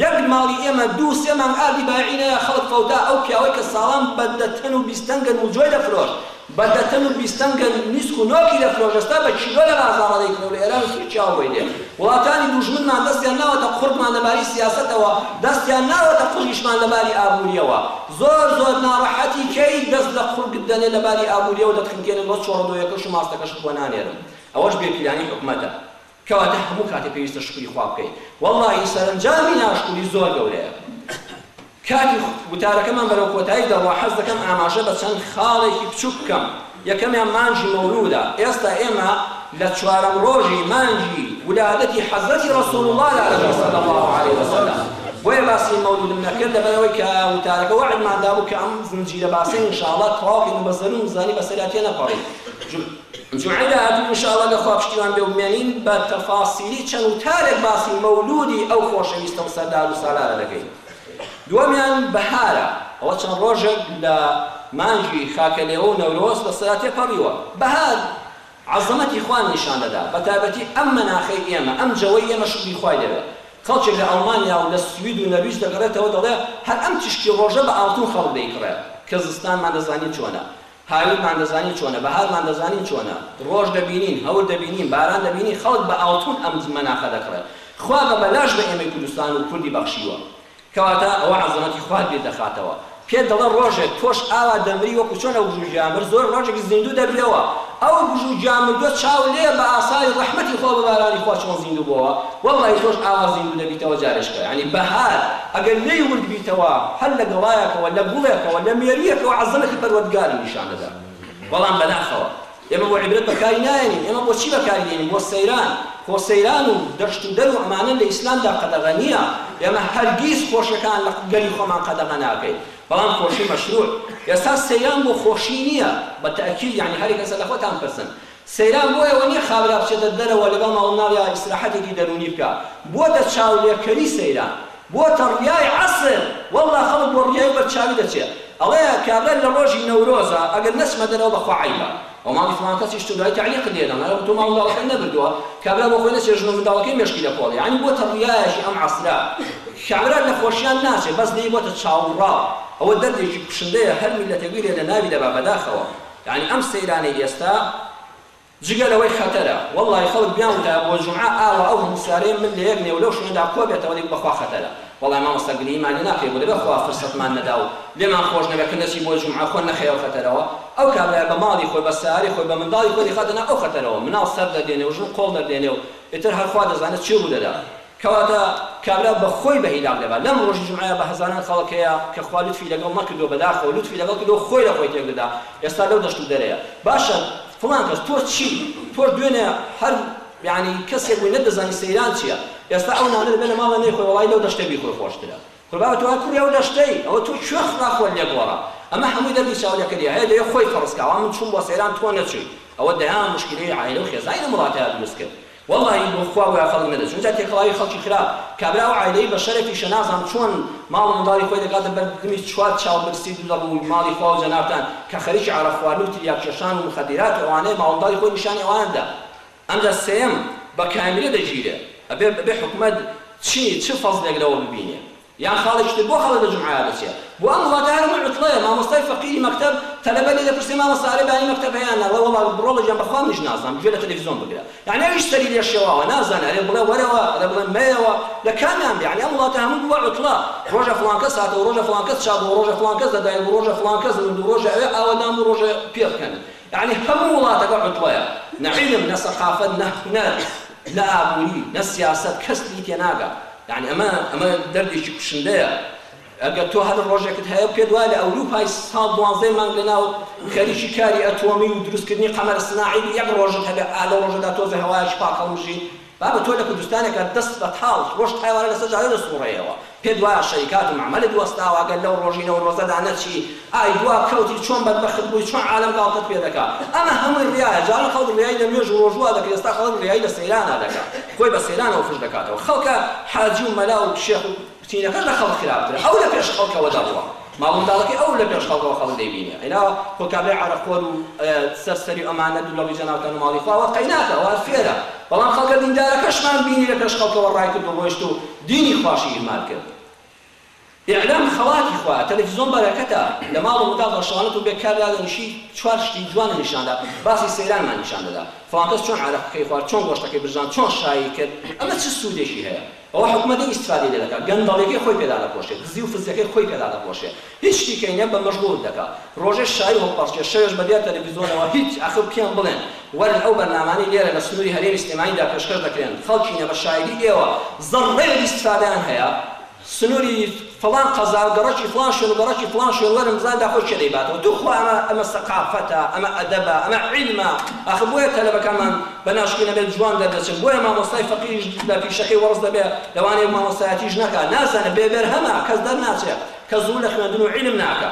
لەک ماڵی ئێمە دوو سێ مانگ ئاردی بایعی نەیا خەڵک فەوتا ئەو پیاوەی کە ساڵان بە دە تەن و بیست تەن گەنم و جۆی دەفرۆشت بە دە تەن و بیست تەن گەنم و نیسک و نۆکی دەفرۆشت ئێستا بە کیلۆ لە بازاڕا دەیکڕێ و لە ئێران و تورکیاوە بۆی دێ وڵاتانی دوژمنمان دەستیان ناوەتە قوڕگمان لە باری سیاسەتەوە دەستیان ناوەتە قوڕگیشمان لە باری ئابووریەوە زۆر زۆر ناڕەحەتی کەی دەست لە قوڕگت دەنێ لە باری ئابووریەوە دەتخنکێنن بەس چۆڕە دۆیەکەش و ماستەکەشت بۆ نانێرم ئەوەش بێ پیلانی حکومەتە کەواتە هەموو کاتێ پێویستە شوکری خوا بکەین وەڵاهی سەرەنجامی ناشکری زۆر گەورەیە کاتی وتارەکەمان بەرەو کۆتایی دەڕوا حەز دەکەم ئاماژە بە چەند خاڵێکی بچوک بکەم یەکەمیان مانگی مەولودە ئێستا ئێمە لە چوارەم ڕۆژی مانگی ولادەتی حەزرەتی ڕەسول اللە دا دەژین صلی اللە علیە وسلم بۆیە باسی مەولودم نەکرد لەبەرەوەی کە وتارەکە وەعدمان دابوو کە ئەم زنجیرە باسەی ان شاء اللە تەواو کەین و بە زەروو و زانی بەسەریا تێنەپەڕین جومعەی داهاتوو ان شاءاللە لە خوا پشتیوان بێ و بمێنین بە تەفاسیلی چەند وتارێک باسی مەولوودی ئەو خۆشەویستە و سەردار و سالارە دەکەین دووەمیان بەهارە ئەوە چەند ڕۆژێک لە مانگی خاکە لێوە و نەورۆز لەسەرا تێپەڕیوە بەهار عەزەمەتی خوان نیشان دەدا بە تایبەتی ئەم مەناخەی ئێمە ئەم جەوەی ئێمە شکری خوای لەوێ خەڵکێک لە ئەڵمانیا و لە سوید و نەرویج دەگەڕێتەوە دەڵێ هەر ئەم تیشکی ڕۆژە بە ئاڵتوون خەڵک دەیکڕێ کە زستانمان دەزانین چۆنە هاوینمان دەزانی چۆنە، بەهارمان دەزانین چۆنە، ڕۆژ دەبینین، هەور دەبینین، باران دەبینین، خەڵک بە ئاڵتوون ئەم مەناخە دەکڕێ. خوا بە بەلاش بە ئێمەی کوردستان و کوردی بەخشیوە. کەواتە ئەوە عەزەمەتی خوا بیر دەخاتەوە. پێت دەڵێ ڕۆژێک تۆش ئاوا دەمری وەکوو چۆن ئەو گژو گیا مرد، زۆر ڕۆژێک زیندوو دەبیەوە. ئەو گژو گیا مردووە چاو لێیە بە ئاسای ڕەحمەتی خوا و بە بارانی خوا چۆن زیندوو بۆوە. وەڵڵەهی تۆش ئاوا زیندوو دەبیتەوە جارێشکە یانی بەهار ئەگەر لێی ورد بیتەوە هەر لە گەڵایەکەوە لە گوڵێکەوە لە مێروویەکەوە عەزەمەتی پەروەردگارم نیشان دەدا بەڵام بەداخەوە ئێمە بۆ عیبرەت بەکاری ناێنین ئێمە بۆ چی بەکاری دێنین بۆ سەیران خۆ سەیران و دەشت و دەر و ئەمانە لە ئیسلامدا قەدەغە نیە ئێمە هەرگیز خۆشیەکان لە گەلی خۆمان قەدەغە ناکەین بەڵام خۆشی مەشروع ئێستا سەیران بۆ خۆشی نیە بە تەئکید یانی هەرێ کەسە لە خۆتان پرسن سەیران بۆ ئێوە نیە خاوێلا بچێتە دەرەوە لەگەڵ ماڵ و مناڵیا ئیسراحەتێکی دەرونی بکا بوەتە چاولێکەری سەیران بوەتە ڕیای عەسر واللە خەڵک بۆ ڕیای و بەرچاوی دەچێ ئەڵێ کابرا لە ڕۆژی نەورۆزە ئەگەر نەچمە دەرەوە بەخوا عەیبە ئەوە ماڵی فڵان کەسیش تۆ دوای تەعلیقت لێ دەم ئەرێ تۆ ماڵ و منداڵەکەت نەبردوە کابرا بۆ خۆی نەچێ ژن و منداڵەکەی مێشکی لە کۆڵە یانی بوەتە ڕیایەکی ئەم عەسرە کابرا لە خۆشیان ناچێ بەس لێی بوەتە چاووڕاو ئەوە دەردێکی کوشندەیە هەر میللەتێک بیرێ لە ناوی دەبا بەداخەوە. یانی ئەم سەیرانەی ئێستا جگە لەوەی خەتەرە وەڵڵاهی خەڵک بیان وتایە بۆ جومعە ئاوا ئەو هەموو سیارەیە مل لەیەک نێ و لەو شوێنەدا کۆ بێتەوە دەی بەخوا خەتەرە وەڵڵاهی مامۆستا گریمان لێ ناکرێ بۆ دەبێ خوا فرسەتمان نەدا و لێمان خۆش نەبێ کە نەچی بۆ جومعە خۆ نەخەی ئەو خەتەرەوە ئەو کابرایە بە ماڵی خۆی بە سیارەی خۆی بە منداڵی خۆی دەیخاتە ناو ئەو خەتەرەوە مناڵ سەر دەردێنێ و ژن قۆڵ دەردێنێ و ئیتر هەر خوا دەزانێ چی ڕوو دەدا کەواتە کابرا بە خۆی بە ئیدام دەبا لەم ڕۆژی جومعەیا بە هەزاران خەڵک هەیە کە خوا لوتفی لەگەڵ نەکردوە بەداخەوە لوتفی لەگەڵ کردوە خۆی لە خۆی تێک دەدا ئێستا لەو دەشت و دەرەیە باشە فڵان کەس تۆ چی تۆش دوێنێ هەر یەعنی کەسێک بووی نەتدەزانی سەیران چیە ئێستا ئەو نانە دەبێ لە ماڵێ نەیخۆی وەڵای لەو دەشتە بیخۆی خۆشترە قوربان تۆ هەر کوڕی ئەو دەشتەی ئەوە تۆ کوێ خوا خۆت لێ گۆڕا ئەمە هەمووی دەردی چاولەکەریە هەیە دەیە خۆی فەڕز کا وا من چووم بۆ سەیران تۆ نەچووی ئەوە دەیان موشکیلەی عایلە و خێزانی ئەم وڵاتەیا دروست کرد وەڵایی بۆ خوا بۆیان خەڵک نەدەچوو ئینجا تێکەڵاوی خەڵکی خراپ کابرا ئەو عایلەی بەشەرەفیشە نازام چۆن ماڵ و منداڵی خۆی دەکاتە بەر دڵی چوار چاو برسی دوور لەڕووی ماڵی خوا و جەنابتان کە خەریکی عەرەق خواردن و تلیاک کێشان و مخدرات و ئەوانەیە ماڵ و منداڵی خۆی نیشانی ئەوان دا ئەمجا سێیەم بە کامێرە دەگیرێ ئەبێ ئەبێ حکومەت چی چ فەزڵێک لەوە ببینێ یان خاڵێکی تر بۆ خەڵک لە جومعەیا دەچێ بۆ ئەم وڵاتە هەر هەمووی عوتڵەیە مامۆستای فەقیری مەکتەب تەلەبە لێ دەپرسێ مامۆستا ئەرێ بانی مەکتەب هەیە یان نا ئەڵێ وەڵا بڕۆ ئەڵێ گیان بەخوا منیش نازانم گوێ لە تەلەفیزۆن بگرە یانی ئەویش سەری لێ شێواوە نازانێ ئەرێ بڵێ وەرەوە ئەرێ بڵێ مەیەوە لە کامیان بێ یانی ئەم وڵاتە هەمووی بووە عوتڵە ڕۆژە فڵان کەس هاتەوە ڕۆژە فڵان کەس چاک بووە ڕۆژە فڵان کەس لەدایک بوو ڕۆژە فڵان کەس مردوو ڕۆژە ئەوێ ئاوەدان بوو ڕۆژە پێخکەن یەعنی هەموو وڵاتەکە عوتڵەیە نە عیلم نە سەخافەت نە هونەر نە ئابووری نە سیاسەت کەس پێی تێناگا یەعنی ئەمە ئەمە دەردێکی کوشندەیە ئەگەر تۆ هەر ڕۆژێکت هەیە پێت وایە لە ئەوروپای ساڵ دوانزەی مانگ لەناو خەریکی کاری ئەتۆمی و دروستکردنی قەمەرە سناعی بی یەک ڕۆژت هەبێ ئا لەو ڕۆژەدا تۆزێ هەوایەکی پاک هەڵمژی بابە تۆ لە کوردستانێکە دەست بەتاڵ خۆشت حەیوانە لەسەر جادە دەسوڕێیەوە پێت وایە شەریکات و مەعمەلت وەستاوە گەر لەو ڕۆژی نەورۆزەدا نەچی ئای دوا کەوتی چۆن بەدبەخت بووی چۆن عالەم گاڵتەت پێ دەکا ئەمە هەمووی ڕیایە جاران خەڵک ڕیای لە نوێژ و ڕۆژووا دەکرد ئێستا خەڵک ڕیای لە سەیرانە دەکا خۆی بە سەیرانەوە فش دەکاتەوە خەڵکە حاجی و مەلا و شێخ و پتینەکەش لە خەڵک خراپترە ئەو لە پێش خەڵکەوە دەڕوا ماڵ و منداڵەکەی ئەو لە پێش خەڵکەوە خەڵک دەیبینێ قەیناوە خۆ کابرای عارەق خۆر و سەر سەری و ئەمانە دوور لە ڕووی جەنابتان و ماڵی خوا ئەوە قەیناکە ئەوە هەر فێرە بەڵام خەڵکە دیندارەکەشمان بینی لە پێش خەڵکەوە ڕای کرد و ڕۆیشت و دینی خواشی ئیهمال کرد ئیعلام خەڵاتی خوایە تەلەفیزۆن بەرەکەتە لە ماڵ و منداڵ ڕەشەوانە تۆ بێ کار دادەنیشی چوار شتی جوانت نیشان دا باسی سەیرانمان نیشان دەدا فڵان کەس چۆن عارەقەکەی خوارد چۆن گۆشتەکەی برژاند چۆن شایی کرد ئەمە چ سوودێکی هەیە ئەوە حکومەتە ئیستفادەی لێ دەکا گەندەڵیەکەی خۆی پێدا دەپۆشێ دزی و فزیەکەی خۆی پێدا دەپۆشێ هیچ شتی کەی نیە بە مەژغوڵت دەکا ڕۆژێ شایی هەڵپەڕکێ شەوێش بە دێر تەلەفیزۆنەوە هیچ ئاخر پێم بڵێن وەرن ئەو بەرنامانەی لێرە لە سنوری هەرێمی سلێمانی دا پێشکەش دەکرێن خەڵکینە بە شایدی ئێوە زەڕڕەیەک ئیستفادەیان هەیە سنوری فڵان قەزا و گەڕەکی فڵان شوێن و گەڕەکی فڵان شوێن وەرن بزانن دا خۆی کێ دەیباتەوە توخوا ئەمە ئەمە سەقافەتە ئەمە ئەدەبە ئەمە عیلمە ئاخر بۆیە تەلەبەکانمان بە ناشکری نەبێت جوان دەردەچن بۆیە مامۆستای فەقیش لە پیشەکەی وەڕس دەبێ لەوانەیە مامۆستایەتیش نەکا نازانێ بێ بەرهەمە کەس دەرناچێ کەس ڕوو لە خوێندن و عیلم ناکا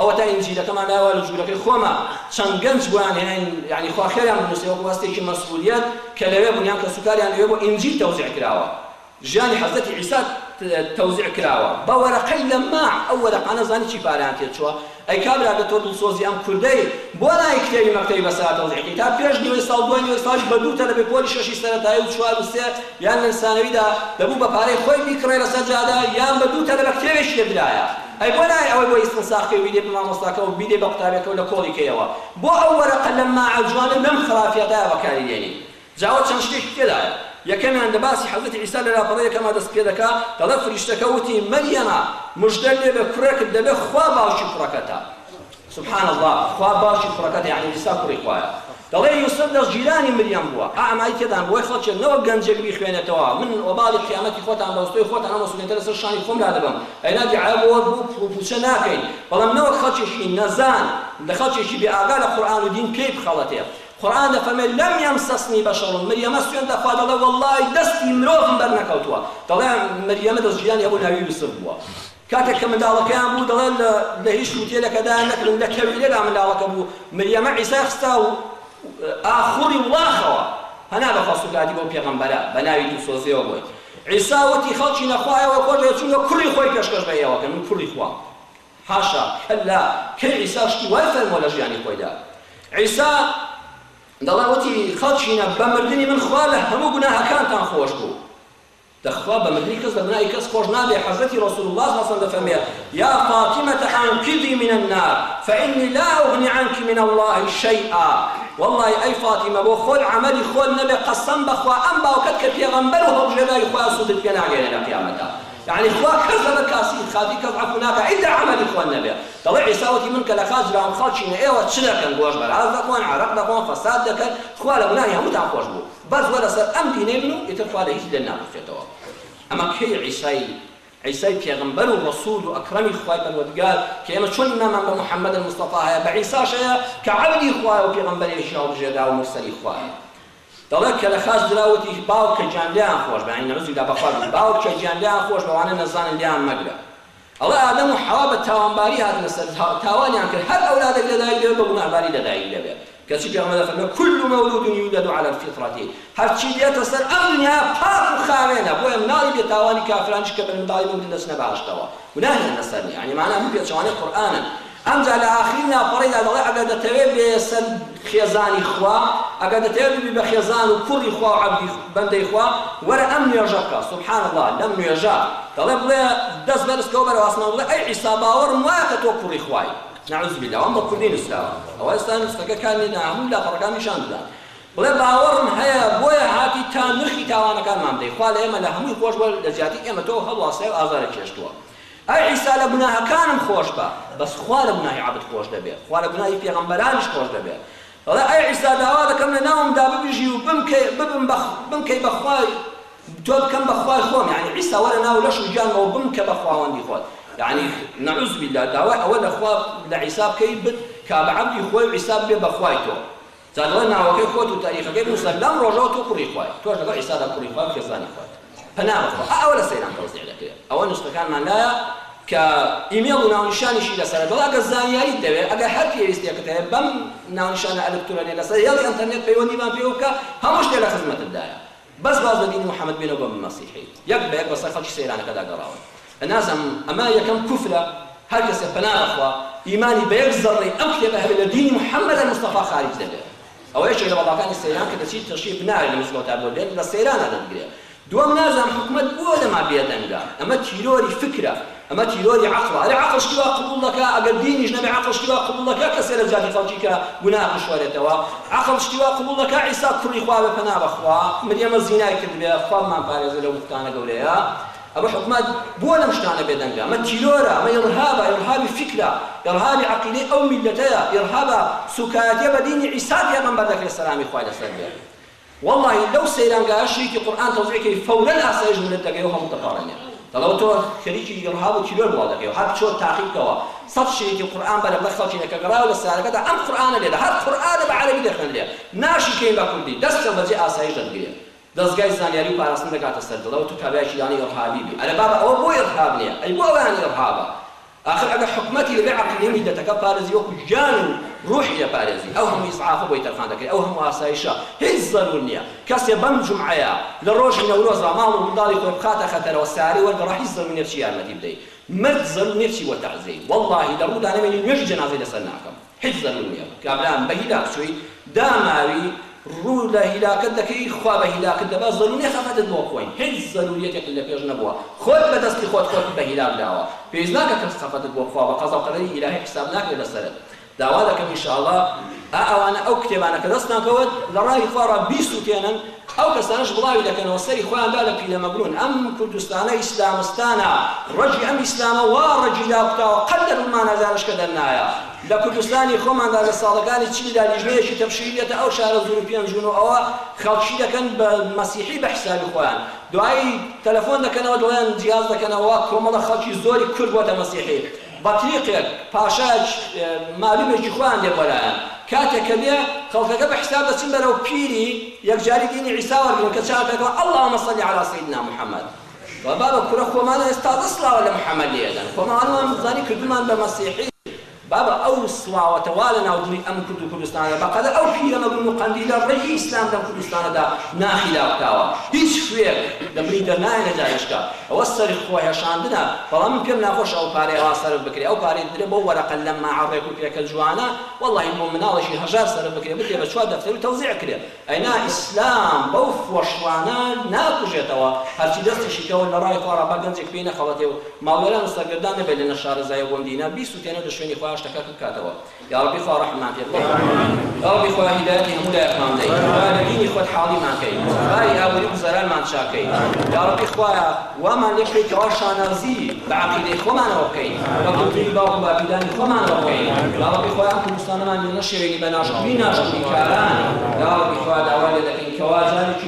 ئەوەتا ئینجیلەکەمان لایە وا لە ژوورەکەی خۆما چەند گەنج بۆیان هێناین یانی خوا خێریان بنوسێ وەکو هەستێکی مەسئولیەت کە لەوێ بوون یان کەسوکاریان لەوێ بوو ئینجیل تەوزیع کراوە ژیانی حەزرەتی عیسا تەوزیع کراوە بە وەرەقەی لەماع ئەو وەرەقانە زانی چی پارەیان تێ چووە ئەی کابرا گەر تۆ دڵسۆزی ئەم کوردەی بۆ نایەی کتێبی مەکتەبی بەسرا تەوزیع کەی تا پێش نیوەی ساڵ دوای نیوەی ساڵیش بە دوو تەلەبەی پۆلی شەشی سەرەتایی و چوار و سێ یان لە ثانەویدا دەبوو بە پارەی خۆی بیکڕێ لەسەر جادە یان بە دوو تەلەبە کتێبێکی لێ درایە ئەی بۆ نایەی ئەوەی بۆ ئیستنساخ کەی و بیدەی بە مامۆستاکە و بیدەی بە قوتابیەکە و لە کۆڵی کەیەوە بۆ ئەو وەرەقە لەم ماعە جوانە و لەم خرافیاتایە بەکاری دێنی جاوە چەند شتێکی تێدایە یەکەمیان لە باسی حەزرەتی عیسا لە لاپەڕە یەکەما دەست پێ دەکا دەڵێ فریشتەکە وتی مەریەمە مژدەت لێبێ کوڕێکت دەبێ خوا باوکی کوڕەکەتە. سبحان اللە خوا باشی کوڕەکەت یەعنی ئیستا کوڕی خوایە دەڵێی یوسف دەست گیرانی مریەم بووە ئا ئەمای تێدان بۆی خەڵکێک نەوەک گەنجێک بیخوێنێتەوە من وەباڵی قیامەتی خۆتان بەوستۆی خۆتان ئەو مەسئولیەتە لەسەر شانی خۆم لادەبەم ئەینا دیعایە بۆ وەک بوو پڕو پوچە ناکەین بەڵام نەوەک خەڵکێکی نەزان لە خەڵکێکی بێ ئاگا لە قورئان و دین پێی بخەڵەتێ قورئان دەفەرمێ لەم یەمسەسنی بەشەڕون مریەمە سوێند دە خوا دەڵێ وەڵڵاهی دەستی مرۆڤم بەرنەکەوتووە دەڵێ مریەمە دەست گیرانی ئەبوو ناوی یوسف بووە. کاتێک کە منداڵەکەیان بوو دەڵێت لە لە هیچ کوتێلەکەدا نەکرد لە کەویلەدا منداڵەکە بوو مریەمە عیسای خستە ئاخوری وڵاخەوە پەنا بە خوا سوکایەتی بەو پێغەمبەرە بە ناوی دڵسۆزیەوە بۆی عیسا وتی خەڵکی نەخوا ئێوە خۆش دەوێت چونکە کوڕی خۆی پێشکەش بە ئێوە کە من کوڕی خوام حاشا کەلا کەی عیسا شتی وای فەرمووە لە ژیانی خۆیدا عیسا دەڵێ وتی خەڵکینە بە مردنی من خوا لە هەموو گوناهەکانتان خۆش بوو تخوا بە مردنی کەس لە بنائی کەس خۆش نابێ حضرتی رسول اللە صلی اللە علیە وسلم دەفەرمێت، یا فاطمە انقذی من النار فانی لا اغنی عنک من اللە شیئا، وەڵڵایی ئەی فاطمە بۆ خۆت عەمەلی خۆت نەبێ قەسەم بەخوا ئەم باوکەت کە پێغەمبەر و هەڵبژێرناوی خوایە سودت پێ ناگەیەنێ لە قیامەتا یەعنی خوا کەس لە بەر کاسی خاتری کەس عەفو ناکا ئیتر عەمەلی خۆت نەبێ دەڵێ عیسا وتی من کە لە خاچ دراوم خەڵکینە ئێوە چ دەکەن گۆشت بەراز دەخۆن عەرەق دەخۆن فەساد دەکەن خوا لە گوناهی هەمووتان خۆش بوو بەس وەرە سەر ئەم دینەی من و ئیتر خوا لە هیچ لێت ناپرسێتەوە ئەمە کەی عیسای عیسای پێغەمبەر و ڕەسول و ئەکرەمی خوای پەروەردگار کە ئێمە چۆن ئیمانمان بە محمد المصطفی هەیە بە عیساش هەیە کە عەبدی خوایە و پێغەمبەرێکی هەڵبژێردراو و مرسەلی خوایە دەڵێت کە لە خاچ درا وتی باوکە گیان لێیان خۆش بە یانی نعوذ باللە بەخوا بی باوکە گیان لێیان خۆش بە وانە نەزانن لێیان مەگرە ئەڵێ ئادەم و حەوا بە تاوانباری هاتنە سەر زهەوە تاوانیان کرد هەر ئەولادێک لە دایک دەبێت بە گوناهباری لە دایک دەبێت کەچی پێغەمبەر دەفەرمێت کل مولود یولد علی الفطرتی هەرچی دێتە سەر ئەم دنیایە پاک و خاوێنە بۆیە مناڵی بێ تاوانی کافرانیش کە بنەمنداڵی مومن دەچنە بەهەشتەوە گوناهیان لەسەر نیە یانی مانا ئەم دوو پێچەوانەی قورئانن ئەمجا لە ئاخری لاپەڕەیدا دەڵێ، ئەگەر دەتەوێ بێیە سەر خێزانی خوا، ئەگەر دەتەوێ ببی بە خێزان و کوڕی خوا و عەبدی، بەندەی خوا، وەرە ئەم نوێژە بکە، سبحان اللە، لەم نوێژە، دەڵێ بڵێ، دەست بەرز کەوە بەرەو ئاسمان و بڵێ، ئەی عیسا باوەڕم وایە کە تۆ کوڕی خوای، نعوذ باللە، وام بە کوردی نووسراوە، ئەوە ئێستا نووستنەکە کار نیە دەنا هەموو لاپەڕەکان نیشان بدات، بڵێ باوەڕم هەیە بۆیە هاتیت تا نرخی تاوانەکانمان بدەیت، خوا لە ئێمە لە هەمووی خۆش بووە لە جیاتی ئێمە تۆ هەڵواسراوی و ئازارت چێشتووە، ئەی عیسا لە گوناهەکانم خۆش بە بەس خوا لە گوناهی عەبد خۆش دەبێ خوا لە گوناهی پێغەمبەرانیش خۆش دەبێ دەڵێ ئەی عیسا داوا دەکەم لە ناومدا ببژی و بمکەی ببم بە بمکەی بە خوای تۆ بکەم بە خوای خۆم یانی عیسا وەرە ناو لەش و گیانمەوە بمکە بە خواوەندی خۆت یانی نعوذ باللە داوای ئەوە لە خوا لە عیسا بکەی بت کا بە عەبدی خۆی و عیسا ببێ بە خوای تۆ جا لەوە ناوەکەی خۆت و تاریخەکەی بنووسە لەم ڕۆژەوە تۆ کوڕی خوای تۆش لەگەڵ عیسادا کوڕی خوا و خێزانی خوات پەنا بەخوا ئا ئەوە لە سەیران تەوزیع دەکرێت ئەوە نوسخەکانمان لایە کە ئیمێڵ و ناونیشانیشی لەسەرە دڵا گەر زانیاریت دەوێت ئەگەر هەر پێویستێکت هەیە بەم ناونیشانە ئەلکترۆنیە لەسەر هێڵی ئەنتەرنێت پەیوەندیمان پێوە بکە هەموو شتێ لە خزمەتتدایە. بەس واز لە دینی محمد بێنەوە بە مەسیحیت یەک بە یەک بەسەر خەڵکی سەیرانەکەدا گەڕاون نازانم ئەمە یەکەم کوفرە هەر کەسێ پەنا بەخوا ئیمانی بە یەک زەڕەی ئەم کتێبە هەبێ لە دینی محمد مستەفا خاریج دەبێ ئەوە یەکێک لە بەڵاکانی سەیران کە دەچیت تەشریف نارێ لە مزگەوتا بۆ دێت لە سەیرانا دەتگرێ دووەم نازانم حکومەت بۆ لەما بێدەنگە ئەمە تیرۆری فکرە ئەمە تیرۆری عەقڵە ئەرێ عەقڵ شتی وا قبوڵ دەکا ئەگەر دینیش نەبێ عەقڵ شتی وا قبوڵ دەکا کەسێ لە جاتی خەڵکی کە گوناه بشۆرێتەوە عەقڵ شتی وا قبوڵ دەکا عیسا کوڕی خوا بێ پەنا بەخوا مریەمە زینای کردبێ خوا بمان پارێزێ لەو بوختانە گەورەیە ئەمە حکومە بۆ لەم شتانە بێ دەنگە ئەمە تیرۆرە ئەمە ئیڕهابە ئیڕهابی فیکرە ئیڕهابی عەقیدەی ئەو میللەتەیە ئیڕهابە سوکایەتیە بە دینی عیسا پێغەمبەر دەکرێ سەلامی خوای لەسەر بێ وەڵاهی لەو سەیرانگایە شریتی قورئان تەوزیع کەی فەورەن ئاسایش منت دەکەی و هەڵت دەپاڕێنێ دەڵێ تۆ خەریکی رهاب و تیرۆر بڵاو دەکەی و هەر بچۆ تاقی بکەوە سەد شریتی قورئان بەرە بەر خەڵکینە کە گەڕایەوە لە سەیارەکەدا ئەم قورئانە لێدە هەر قورئانە بە عەرەبی دەخوێنرێ ناشیکەین بە کوردی دەست کەو بەجێ ئاسایش دەتگرێ دەزگای زانیاری و پاراستن دەکاتە سەر دڵەوە تۆ کابرایەکی دانی رهابی بی ئەرێ بابە ئەوە بۆ رهاب نیە ئەی بۆ ئەویان رهابە ئاخر ئەگەر حکومەتی ڕەعد لە میللەتەکە پارێزی وەکو گیان و ڕوحی دەپارێزی ئەو هەموو ئیسعافە بۆی تەرخان دەکرێ ئەو هەموو ئاسایشە هیچ زەرور نیە کەسێ بەم جومعەیە لە ڕۆژی نەورۆزا ماڵ و منداڵی خۆی بخاتە خەتەرەوە سارەی وەرگەڕا هیچ زەرور نیە چی یارمەتی بدەی مرد زەرور نیە چی بۆ تەعزێی وەڵاهی لە ڕوودا نەمێنی نوێژی جەنازەی لەسەر ناکەم. هیچ زەرور نیە کابرام بە هیلاک چووی داماوی ڕوو لە هیلاکت دەکەی خوا بە هیلاکت دەبات زەرور نیە خەفەتت بۆ بخۆین هیچ زەروریەتێکت لە پێش نەبووە خۆت بە دەستی خۆت خۆتی بە هیلاک داوە پێویست ناکە ترس خەفەتت بۆ بخوا بە قەزا و قەدەری ئیلاهی حیساب ناکرێت لەسەرت داوا دەکەم ان شاء اللە ئا ئەوانە ئەو کتێبانە کە دەستتان کەوت لە ڕای خوا ڕا بیسوتێنن ئەو کەسانەش بڵاوی دەکەنەوە سەری خۆیان دا لە پینە مەگرون ئەم کوردستانە ئیسلامستانە ڕەگی ئەم ئیسلامە وا ڕەگی دا کوتاوە قەت لە بن مانا زارشکە دەر نایە لە کوردستانی خۆماندا لە ساڵەکانی چلی دا لیژنەیەکی تەبشیری دێتە ئەو شارە زورو پێنج ونۆ ئەوە خەڵکی دەکەن بە مەسیحی بە حیسابی خۆیان دوایی تەلەفۆن دەکەنەوە دڵێن جیاز دەکەنەوە کۆمەڵە خەڵکی زۆری کورد بۆتە مەسیحی بەتریقێک پاشایەکی مالومێکی خۆیان لێ بەرایان کاتێک کە دێ خەڵکەکە بە حیساب دەچن بەرەو پیری یەکجاری دینی عیسا وەرگرن کە چاوان پێ کەوە اللهم صلی علی سیدنا محمد وە بابە کورە خۆمان ئێس تازە سڵاوە لە محمد لێ ئەدەن خۆمان هەلمان بزانی کردومان بە مەسیحی بابە ئەو سڵاوەتە وا لە ناو دڵی ئەم کورد و کوردستانە بە قەدەر ئەو پیرە مەگرون و قەندیلە ڕێی ئیسلام لەم کوردستانەدا ناخی لاوکاوە هیچ خوێک لە بنی دەرنایەنێ جا ئێشکە ئەوە سەرخ خۆ هێشاندنە بەڵام من پێم ناخۆشە ئەو پارەی ئەوا سەرف بکرێ ئەو پارەی بدرێ بۆ وەرەقە لەماعە ڕێک و پێکە جوانە وەڵاهی بۆ مناڵێکی هەژار سەرف بکرێ بدرێ بە چوار دەفتەر و تەوزیع کرێ ئەینا ئیسلام بەو فۆشوانە ناکوژێتەوە هەرچی دەستیشی کەوت لە ڕای خوا ڕەبا گەنجێک پێی نەخەڵەتێ و ماڵوێران و سەرگەردان نەبێ لە نەشارەزایی و بۆم دینە بیسوتێنێ و لە شوێنی خۆیا شتەکەکە بکاتەوە یاڕەبی خوا ڕەحممان پێ بکەی یاڕەبی خوا هیدایەتی هەموو لایەکمان بدەی خوا لە دینی خۆت حاڵیمان کەی باری ئابووری گوزەرانمان چاک کەی یاڕەبی خوایە وامان لێ بکەی کەوا شانازی بە عەقیدەی خۆمانەوە بکەین بە کولتووری باوک و باپیرانی خۆمانەوە بکەین یاڕەبی خوا ئەم کوردستانەمان لێ نەشێوێنی بە ناشکری ناشکریکاران یاڕەبی خوا داوا لێ دەکەین کەوا جارێکی